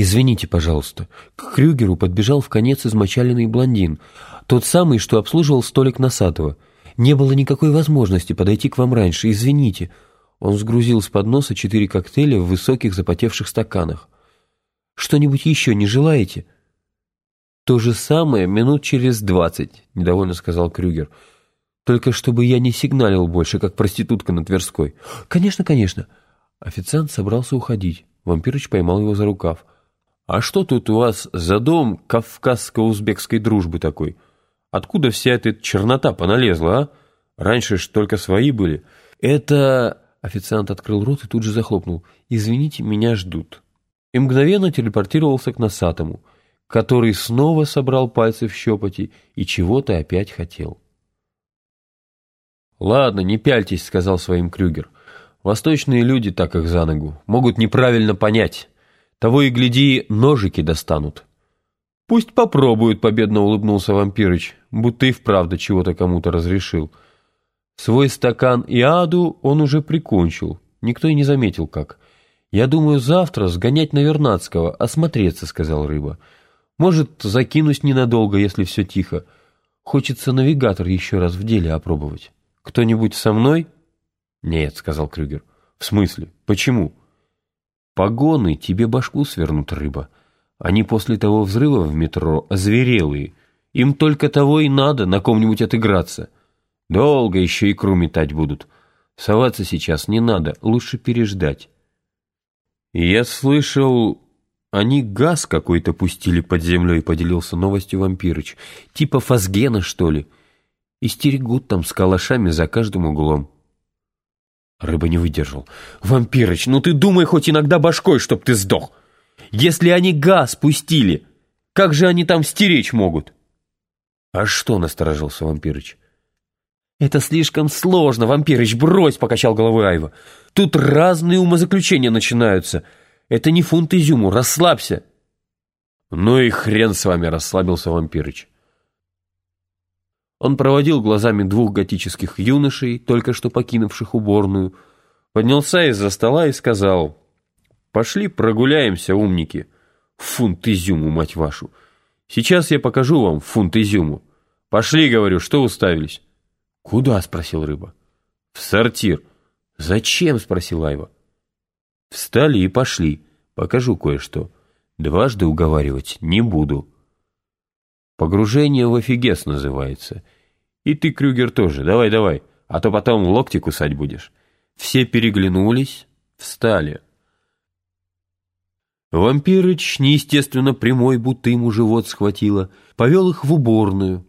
«Извините, пожалуйста». К Крюгеру подбежал в конец измочаленный блондин, тот самый, что обслуживал столик Носатого. «Не было никакой возможности подойти к вам раньше, извините». Он сгрузил с подноса четыре коктейля в высоких запотевших стаканах. «Что-нибудь еще не желаете?» «То же самое минут через двадцать», — недовольно сказал Крюгер. «Только чтобы я не сигналил больше, как проститутка на Тверской». «Конечно, конечно». Официант собрался уходить. Вампирыч поймал его за рукав. «А что тут у вас за дом кавказско-узбекской дружбы такой? Откуда вся эта чернота поналезла, а? Раньше ж только свои были». «Это...» — официант открыл рот и тут же захлопнул. «Извините, меня ждут». И мгновенно телепортировался к носатому, который снова собрал пальцы в щепоти и чего-то опять хотел. «Ладно, не пяльтесь», — сказал своим Крюгер. «Восточные люди, так их за ногу, могут неправильно понять». Того и гляди, ножики достанут. Пусть попробуют, победно улыбнулся вампирыч, будто и вправду чего-то кому-то разрешил. Свой стакан и аду он уже прикончил, никто и не заметил как. «Я думаю, завтра сгонять на Вернадского, осмотреться», — сказал рыба. «Может, закинусь ненадолго, если все тихо. Хочется навигатор еще раз в деле опробовать. Кто-нибудь со мной?» «Нет», — сказал Крюгер. «В смысле? Почему?» Погоны тебе башку свернут, рыба. Они после того взрыва в метро озверелые. Им только того и надо на ком-нибудь отыграться. Долго еще икру метать будут. Соваться сейчас не надо, лучше переждать. Я слышал, они газ какой-то пустили под землей, поделился новостью вампирыч. Типа фазгена, что ли. И стерегут там с калашами за каждым углом. Рыба не выдержал. «Вампирыч, ну ты думай хоть иногда башкой, чтоб ты сдох! Если они газ пустили, как же они там стеречь могут?» «А что?» — насторожился Вампирыч. «Это слишком сложно, Вампирыч, брось!» — покачал головой Айва. «Тут разные умозаключения начинаются. Это не фунт изюму, расслабься!» «Ну и хрен с вами!» — расслабился Вампирыч. Он проводил глазами двух готических юношей, только что покинувших уборную, поднялся из-за стола и сказал, «Пошли прогуляемся, умники. Фунт изюму, мать вашу. Сейчас я покажу вам фунт изюму. Пошли, говорю, что уставились?» «Куда?» — спросил рыба. «В сортир». «Зачем?» — спросил Айва. «Встали и пошли. Покажу кое-что. Дважды уговаривать не буду». Погружение в офигес называется. И ты, Крюгер, тоже. Давай, давай, а то потом локти кусать будешь. Все переглянулись, встали. Вампирыч, неестественно прямой, будто ему живот схватило, повел их в уборную.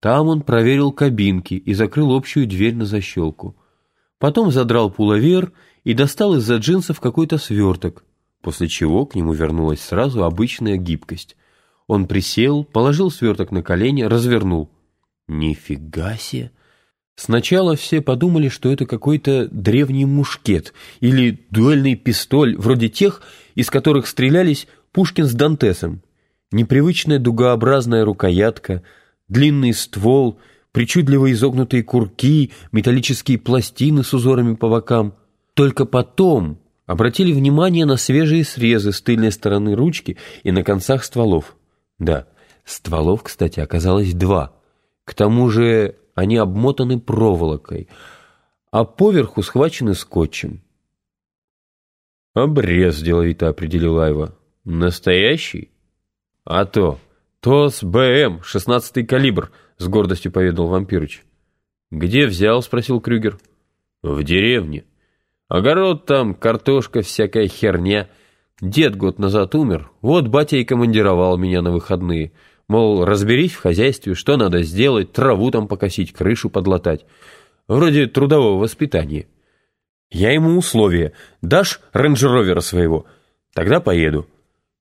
Там он проверил кабинки и закрыл общую дверь на защелку. Потом задрал пуловер и достал из-за джинсов какой-то сверток, после чего к нему вернулась сразу обычная гибкость. Он присел, положил сверток на колени, развернул. Нифига себе! Сначала все подумали, что это какой-то древний мушкет или дуэльный пистоль, вроде тех, из которых стрелялись Пушкин с Дантесом. Непривычная дугообразная рукоятка, длинный ствол, причудливо изогнутые курки, металлические пластины с узорами по бокам. Только потом обратили внимание на свежие срезы с тыльной стороны ручки и на концах стволов. Да, стволов, кстати, оказалось два. К тому же они обмотаны проволокой, а поверху схвачены скотчем. «Обрез», — деловито определил Айва. «Настоящий?» «А то! ТОС БМ, шестнадцатый калибр», — с гордостью поведал вампирыч. «Где взял?» — спросил Крюгер. «В деревне. Огород там, картошка, всякая херня». Дед год назад умер, вот батя и командировал меня на выходные. Мол, разберись в хозяйстве, что надо сделать, траву там покосить, крышу подлатать. Вроде трудового воспитания. Я ему условие. Дашь рейндж своего? Тогда поеду.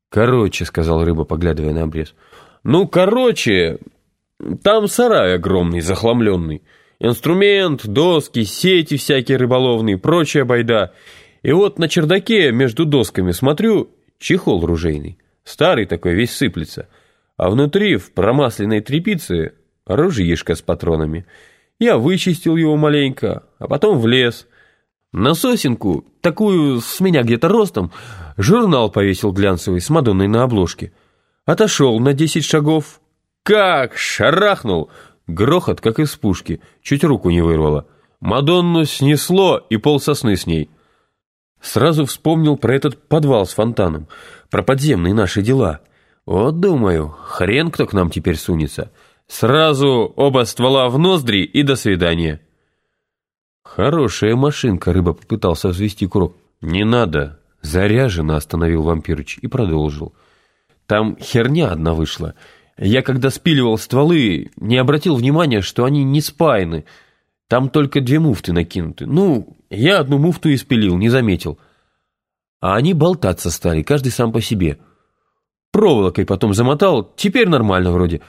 Короче, сказал рыба, поглядывая на обрез. Ну, короче, там сарай огромный, захламленный. Инструмент, доски, сети всякие рыболовные, прочая байда. И вот на чердаке между досками смотрю, чехол ружейный. Старый такой, весь сыплется. А внутри, в промасленной тряпице, ружьишко с патронами. Я вычистил его маленько, а потом в лес. На сосенку, такую с меня где-то ростом, Журнал повесил глянцевый с Мадонной на обложке. Отошел на десять шагов. Как шарахнул! Грохот, как из пушки, чуть руку не вырвало. Мадонну снесло и пол сосны с ней. Сразу вспомнил про этот подвал с фонтаном, про подземные наши дела. Вот, думаю, хрен кто к нам теперь сунется. Сразу оба ствола в ноздри и до свидания. Хорошая машинка, рыба попытался взвести курок. Не надо, заряжено, остановил вампирыч и продолжил. Там херня одна вышла. Я когда спиливал стволы, не обратил внимания, что они не спаяны. Там только две муфты накинуты. Ну, я одну муфту и спилил, не заметил. А они болтаться стали, каждый сам по себе. Проволокой потом замотал, теперь нормально вроде.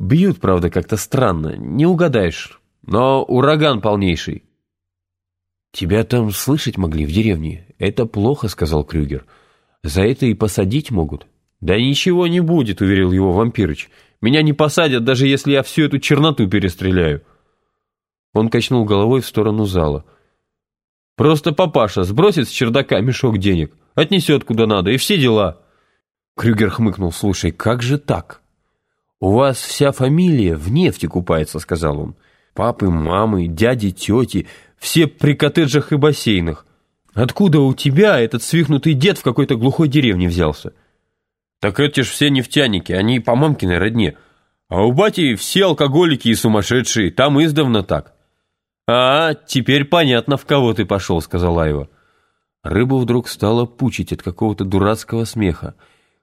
Бьют, правда, как-то странно, не угадаешь. Но ураган полнейший. «Тебя там слышать могли в деревне. Это плохо», — сказал Крюгер. «За это и посадить могут». «Да ничего не будет», — уверил его вампирыч. «Меня не посадят, даже если я всю эту черноту перестреляю». Он качнул головой в сторону зала. «Просто папаша сбросит с чердака мешок денег, отнесет куда надо, и все дела». Крюгер хмыкнул. «Слушай, как же так?» «У вас вся фамилия в нефти купается», — сказал он. «Папы, мамы, дяди, тети, все при коттеджах и бассейнах. Откуда у тебя этот свихнутый дед в какой-то глухой деревне взялся?» «Так эти ж все нефтяники, они по мамкиной родне. А у бати все алкоголики и сумасшедшие, там издавна так». «А, теперь понятно, в кого ты пошел», — сказала Айва. Рыбу вдруг стало пучить от какого-то дурацкого смеха.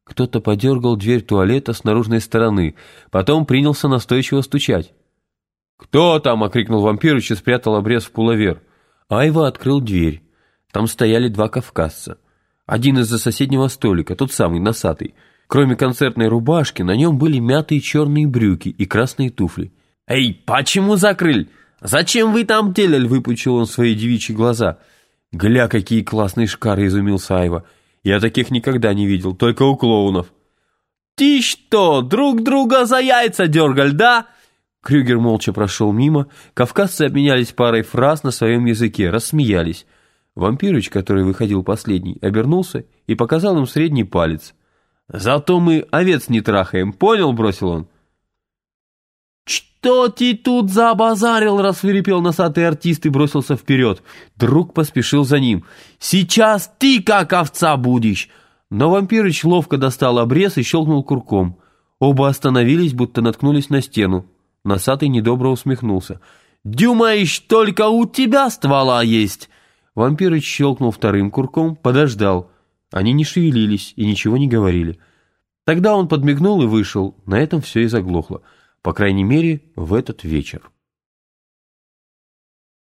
Кто-то подергал дверь туалета с наружной стороны, потом принялся настойчиво стучать. «Кто там?» — окрикнул вампирыч и спрятал обрез в пуловер. Айва открыл дверь. Там стояли два кавказца. Один из-за соседнего столика, тот самый, носатый. Кроме концертной рубашки, на нем были мятые черные брюки и красные туфли. «Эй, почему закрыли? Зачем вы там делали?» — выпучил он свои девичьи глаза. «Гля, какие классные шкары!» — изумился Айва. Я таких никогда не видел, только у клоунов. «Ты что, друг друга за яйца дергали, да?» Крюгер молча прошел мимо, кавказцы обменялись парой фраз на своем языке, рассмеялись. Вампирыч, который выходил последний, обернулся и показал им средний палец. «Зато мы овец не трахаем, понял?» — бросил он. «Что ты тут забазарил?» — рассверепел носатый артист и бросился вперед. Друг поспешил за ним. «Сейчас ты как овца будешь!» Но вампирыч ловко достал обрез и щелкнул курком. Оба остановились, будто наткнулись на стену. Носатый недобро усмехнулся. «Думаешь, только у тебя ствола есть?» Вампирыч щелкнул вторым курком, подождал. Они не шевелились и ничего не говорили. Тогда он подмигнул и вышел. На этом все и заглохло. По крайней мере, в этот вечер.